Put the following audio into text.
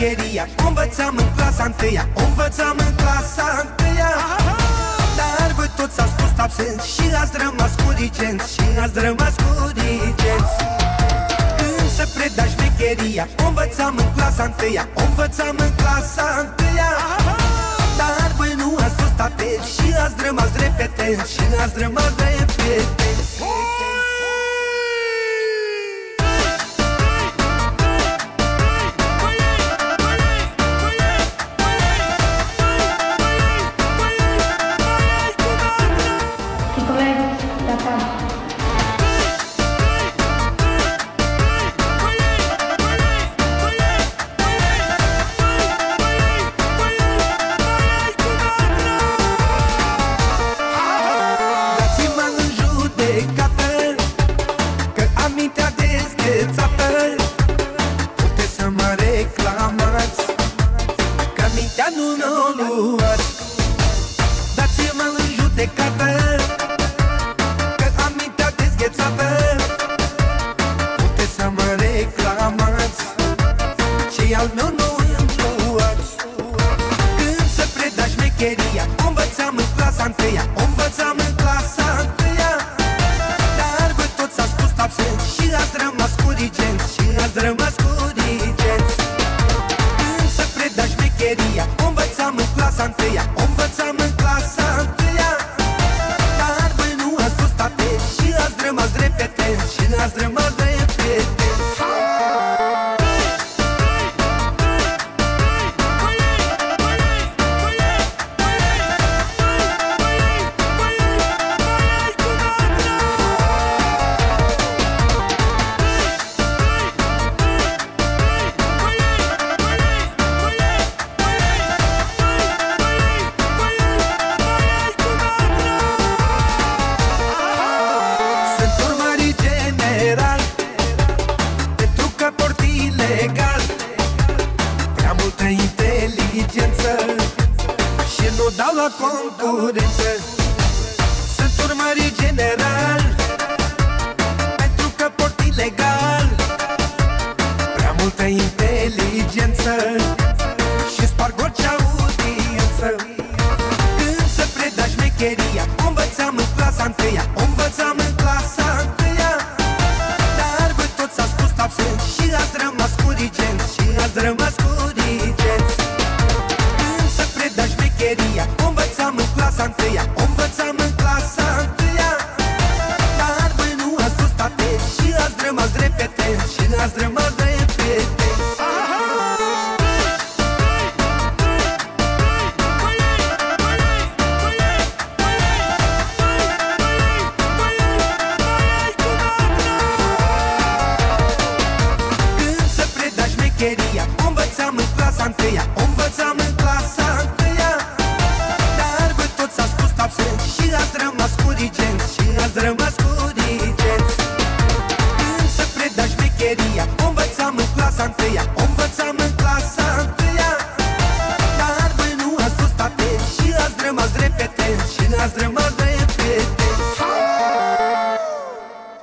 șmecheria. O învățam în clasa întâia. O învățam în clasa întâia. Dar voi toți ați fost absenți Și ați rămas cu rigenți Și ați rămas cu rigenți Când se preda șmecheria. O învățam în clasa întâia. O învățam în clasa întâia. Dar voi nu ați fost atenți Și ați rămas repetenți Și ați rămas repetenți Că am mintea dezghețată Puteți să mă reclamați Ce al meu nu îmi luați când se preda șmecheria O învățam în clasa întâia O învățam în clasa întâia. Dar voi toți ați fost absenți Și ați rămas cu rigenți Și ați rămas cu rigenți Când se preda șmecheria O învățam în clasa întâia O învățam Prea multă inteligență Și nu dau la concurență Sunt urmărit general Pentru că port ilegal. Prea multă inteligență Și sparg orice audiență. Când se preda șmecheria O învățam în clasa întâia O învățam în clasa întâia. O învățam în clasa întâia. Dar voi nu ați fost atenți Și ați rămas repetenți Și ați rămas repetenți Când se preda șmecheria O învățam în clasa întâia. O învățam în rigenți Când